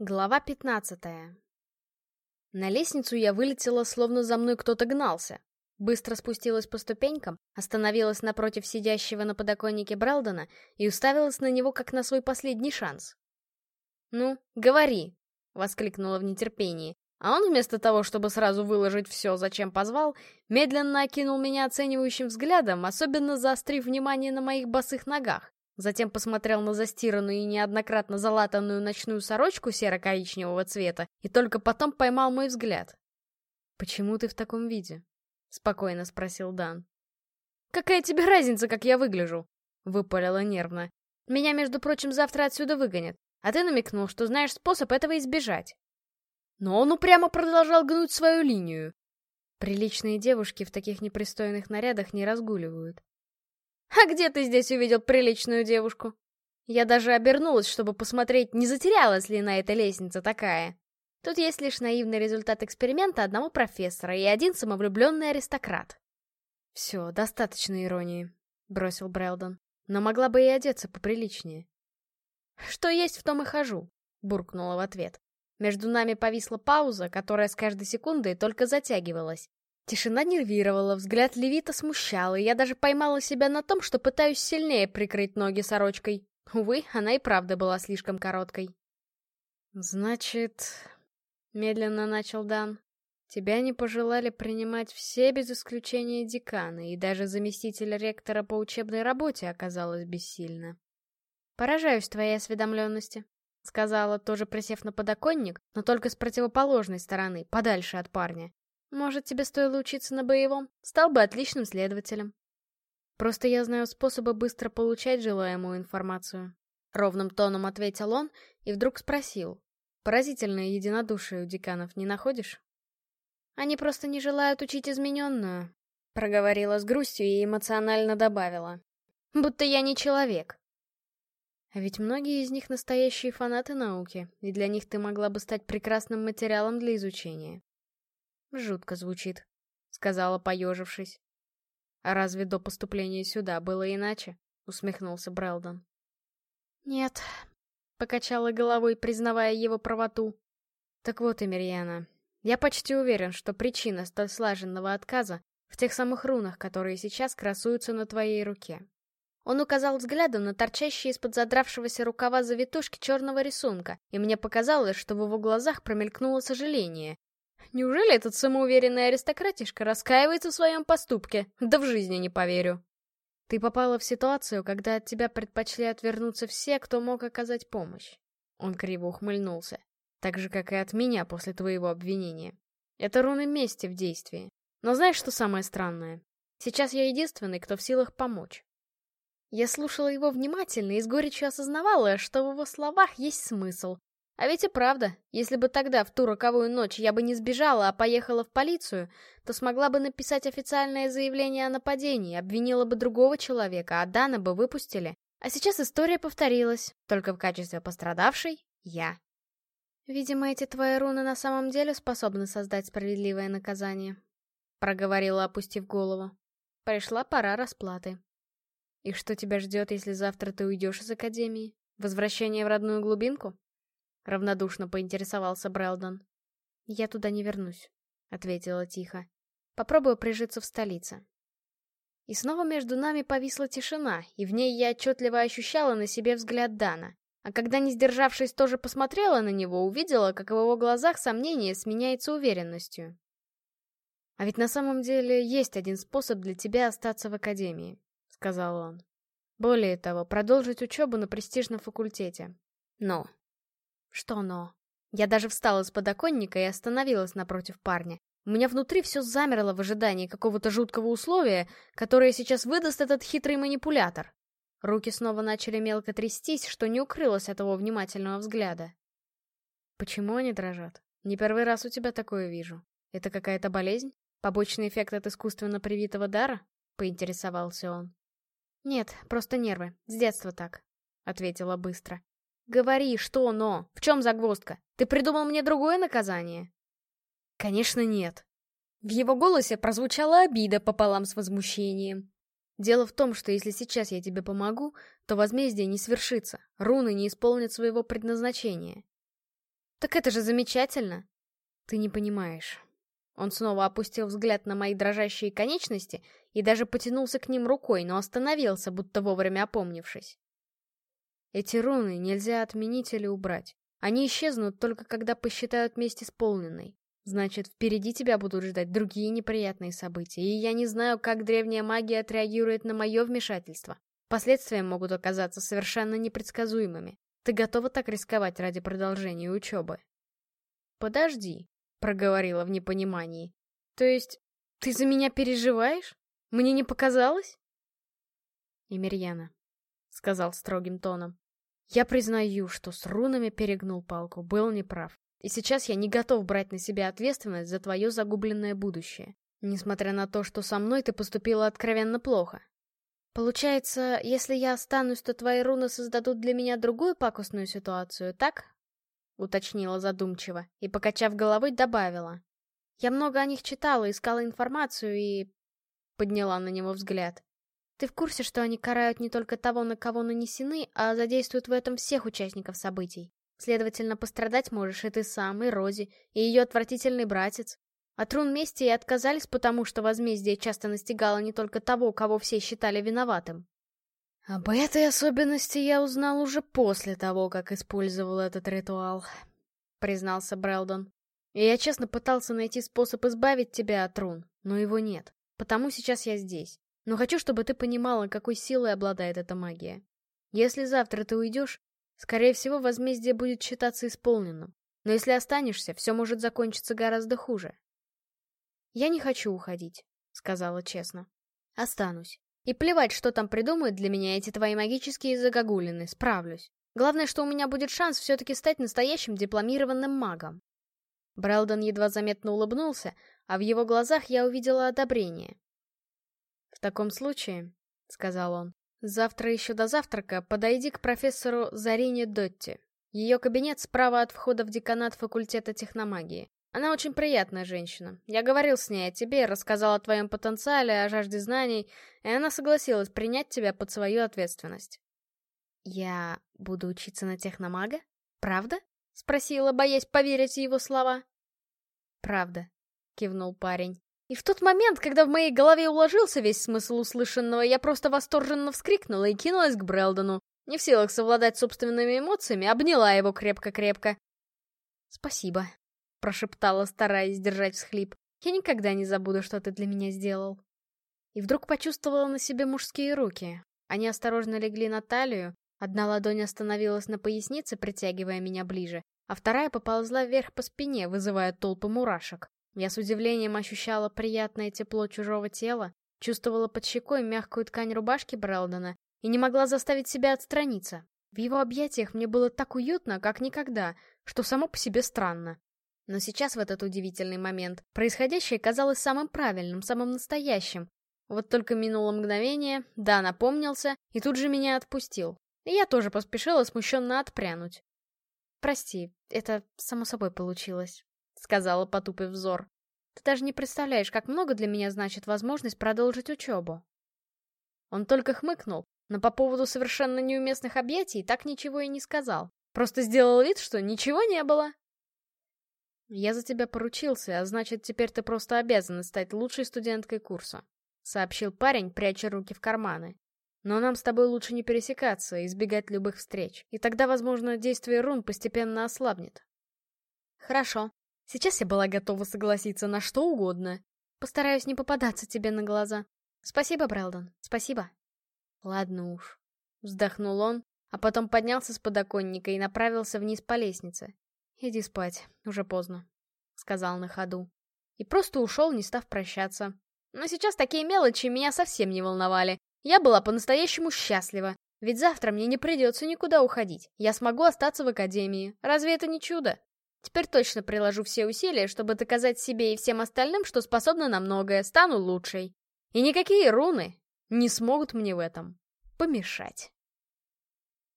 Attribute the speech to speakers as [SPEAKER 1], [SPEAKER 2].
[SPEAKER 1] Глава пятнадцатая. На лестницу я вылетела, словно за мной кто-то гнался. Быстро спустилась по ступенькам, остановилась напротив сидящего на подоконнике Бралдона и уставилась на него как на свой последний шанс. «Ну, говори!» — воскликнула в нетерпении. А он вместо того, чтобы сразу выложить все, зачем позвал, медленно окинул меня оценивающим взглядом, особенно заострив внимание на моих босых ногах. Затем посмотрел на застиранную и неоднократно залатанную ночную сорочку серо-коричневого цвета и только потом поймал мой взгляд. «Почему ты в таком виде?» — спокойно спросил Дан. «Какая тебе разница, как я выгляжу?» — выпалила нервно. «Меня, между прочим, завтра отсюда выгонят, а ты намекнул, что знаешь способ этого избежать». Но он упрямо продолжал гнуть свою линию. Приличные девушки в таких непристойных нарядах не разгуливают. «А где ты здесь увидел приличную девушку?» Я даже обернулась, чтобы посмотреть, не затерялась ли на этой лестнице такая. Тут есть лишь наивный результат эксперимента одного профессора и один самовлюбленный аристократ. «Все, достаточно иронии», — бросил Брэлдон. «Но могла бы и одеться поприличнее». «Что есть, в том и хожу», — буркнула в ответ. Между нами повисла пауза, которая с каждой секундой только затягивалась. Тишина нервировала, взгляд Левита смущал, и я даже поймала себя на том, что пытаюсь сильнее прикрыть ноги сорочкой. Увы, она и правда была слишком короткой. «Значит...» — медленно начал Дан. «Тебя не пожелали принимать все без исключения деканы, и даже заместитель ректора по учебной работе оказалась бессильна. Поражаюсь твоей осведомленности», — сказала, тоже присев на подоконник, но только с противоположной стороны, подальше от парня. Может, тебе стоило учиться на боевом? Стал бы отличным следователем. Просто я знаю способы быстро получать желаемую информацию. Ровным тоном ответил он и вдруг спросил. Поразительное единодушие у деканов не находишь? Они просто не желают учить измененную, проговорила с грустью и эмоционально добавила. Будто я не человек. А ведь многие из них настоящие фанаты науки, и для них ты могла бы стать прекрасным материалом для изучения. «Жутко звучит», — сказала, поежившись. «А разве до поступления сюда было иначе?» — усмехнулся Брэлдон. «Нет», — покачала головой, признавая его правоту. «Так вот, Эмирьяна, я почти уверен, что причина столь слаженного отказа в тех самых рунах, которые сейчас красуются на твоей руке». Он указал взглядом на торчащие из-под задравшегося рукава завитушки черного рисунка, и мне показалось, что в его глазах промелькнуло сожаление, Неужели этот самоуверенный аристократишка раскаивается в своем поступке? Да в жизни не поверю. Ты попала в ситуацию, когда от тебя предпочли отвернуться все, кто мог оказать помощь. Он криво ухмыльнулся. Так же, как и от меня после твоего обвинения. Это руны мести в действии. Но знаешь, что самое странное? Сейчас я единственный, кто в силах помочь. Я слушала его внимательно и с горечью осознавала, что в его словах есть смысл, а ведь и правда, если бы тогда, в ту роковую ночь, я бы не сбежала, а поехала в полицию, то смогла бы написать официальное заявление о нападении, обвинила бы другого человека, а Дана бы выпустили. А сейчас история повторилась, только в качестве пострадавшей — я. «Видимо, эти твои руны на самом деле способны создать справедливое наказание», — проговорила, опустив голову. «Пришла пора расплаты». «И что тебя ждет, если завтра ты уйдешь из Академии? Возвращение в родную глубинку?» Равнодушно поинтересовался Брэлдон. «Я туда не вернусь», — ответила тихо. «Попробую прижиться в столице». И снова между нами повисла тишина, и в ней я отчетливо ощущала на себе взгляд Дана. А когда, не сдержавшись, тоже посмотрела на него, увидела, как в его глазах сомнение сменяется уверенностью. «А ведь на самом деле есть один способ для тебя остаться в академии», — сказал он. «Более того, продолжить учебу на престижном факультете. Но что но? Я даже встала с подоконника и остановилась напротив парня. У меня внутри все замерло в ожидании какого-то жуткого условия, которое сейчас выдаст этот хитрый манипулятор. Руки снова начали мелко трястись, что не укрылось от его внимательного взгляда. «Почему они дрожат? Не первый раз у тебя такое вижу. Это какая-то болезнь? Побочный эффект от искусственно привитого дара?» — поинтересовался он. «Нет, просто нервы. С детства так», — ответила быстро. Говори, что но? В чем загвоздка? Ты придумал мне другое наказание? Конечно, нет. В его голосе прозвучала обида пополам с возмущением. Дело в том, что если сейчас я тебе помогу, то возмездие не свершится, руны не исполнят своего предназначения. Так это же замечательно. Ты не понимаешь. Он снова опустил взгляд на мои дрожащие конечности и даже потянулся к ним рукой, но остановился, будто вовремя опомнившись. Эти руны нельзя отменить или убрать. Они исчезнут только когда посчитают месть исполненной. Значит, впереди тебя будут ждать другие неприятные события, и я не знаю, как древняя магия отреагирует на мое вмешательство. Последствия могут оказаться совершенно непредсказуемыми. Ты готова так рисковать ради продолжения учебы? Подожди, проговорила в непонимании. То есть, ты за меня переживаешь? Мне не показалось? Эмирьяна, сказал строгим тоном. Я признаю, что с рунами перегнул палку, был неправ. И сейчас я не готов брать на себя ответственность за твое загубленное будущее. Несмотря на то, что со мной ты поступила откровенно плохо. Получается, если я останусь, то твои руны создадут для меня другую пакостную ситуацию, так? Уточнила задумчиво и, покачав головой, добавила. Я много о них читала, искала информацию и... Подняла на него взгляд. Ты в курсе, что они карают не только того, на кого нанесены, а задействуют в этом всех участников событий? Следовательно, пострадать можешь и ты сам, и Рози, и ее отвратительный братец. От рун мести и отказались, потому что возмездие часто настигало не только того, кого все считали виноватым. Об этой особенности я узнал уже после того, как использовал этот ритуал, признался Брэлдон. И я честно пытался найти способ избавить тебя от рун, но его нет. Потому сейчас я здесь. Но хочу, чтобы ты понимала, какой силой обладает эта магия. Если завтра ты уйдешь, Скорее всего, возмездие будет считаться исполненным. Но если останешься, все может закончиться гораздо хуже. «Я не хочу уходить», — сказала честно. «Останусь. И плевать, что там придумают для меня эти твои магические загогулины, справлюсь. Главное, что у меня будет шанс все-таки стать настоящим дипломированным магом». Брэлдон едва заметно улыбнулся, а в его глазах я увидела одобрение. «В таком случае», — сказал он, Завтра еще до завтрака подойди к профессору Зарине Дотти. Ее кабинет справа от входа в деканат факультета техномагии. Она очень приятная женщина. Я говорил с ней о тебе, рассказал о твоем потенциале, о жажде знаний, и она согласилась принять тебя под свою ответственность. «Я буду учиться на техномага? Правда?» — спросила, боясь поверить в его слова. «Правда», — кивнул парень. И в тот момент, когда в моей голове уложился весь смысл услышанного, я просто восторженно вскрикнула и кинулась к Брэлдону. Не в силах совладать собственными эмоциями, обняла его крепко-крепко. «Спасибо», — прошептала, стараясь сдержать всхлип. «Я никогда не забуду, что ты для меня сделал». И вдруг почувствовала на себе мужские руки. Они осторожно легли на талию, одна ладонь остановилась на пояснице, притягивая меня ближе, а вторая поползла вверх по спине, вызывая толпы мурашек. Я с удивлением ощущала приятное тепло чужого тела, чувствовала под щекой мягкую ткань рубашки Брэлдона и не могла заставить себя отстраниться. В его объятиях мне было так уютно, как никогда, что само по себе странно. Но сейчас, в этот удивительный момент, происходящее казалось самым правильным, самым настоящим. Вот только минуло мгновение, да, напомнился, и тут же меня отпустил. И я тоже поспешила смущенно отпрянуть. Прости, это само собой получилось. — сказала, потупив взор. «Ты даже не представляешь, как много для меня значит возможность продолжить учебу». Он только хмыкнул, но по поводу совершенно неуместных объятий так ничего и не сказал. Просто сделал вид, что ничего не было. «Я за тебя поручился, а значит, теперь ты просто обязана стать лучшей студенткой курса», — сообщил парень, пряча руки в карманы. «Но нам с тобой лучше не пересекаться и избегать любых встреч, и тогда, возможно, действие рун постепенно ослабнет». «Хорошо», Сейчас я была готова согласиться на что угодно. Постараюсь не попадаться тебе на глаза. Спасибо, Брэлдон, спасибо. Ладно уж. Вздохнул он, а потом поднялся с подоконника и направился вниз по лестнице. Иди спать, уже поздно, сказал на ходу. И просто ушел, не став прощаться. Но сейчас такие мелочи меня совсем не волновали. Я была по-настоящему счастлива. Ведь завтра мне не придется никуда уходить. Я смогу остаться в академии. Разве это не чудо? Теперь точно приложу все усилия, чтобы доказать себе и всем остальным, что способна на многое, стану лучшей. И никакие руны не смогут мне в этом помешать.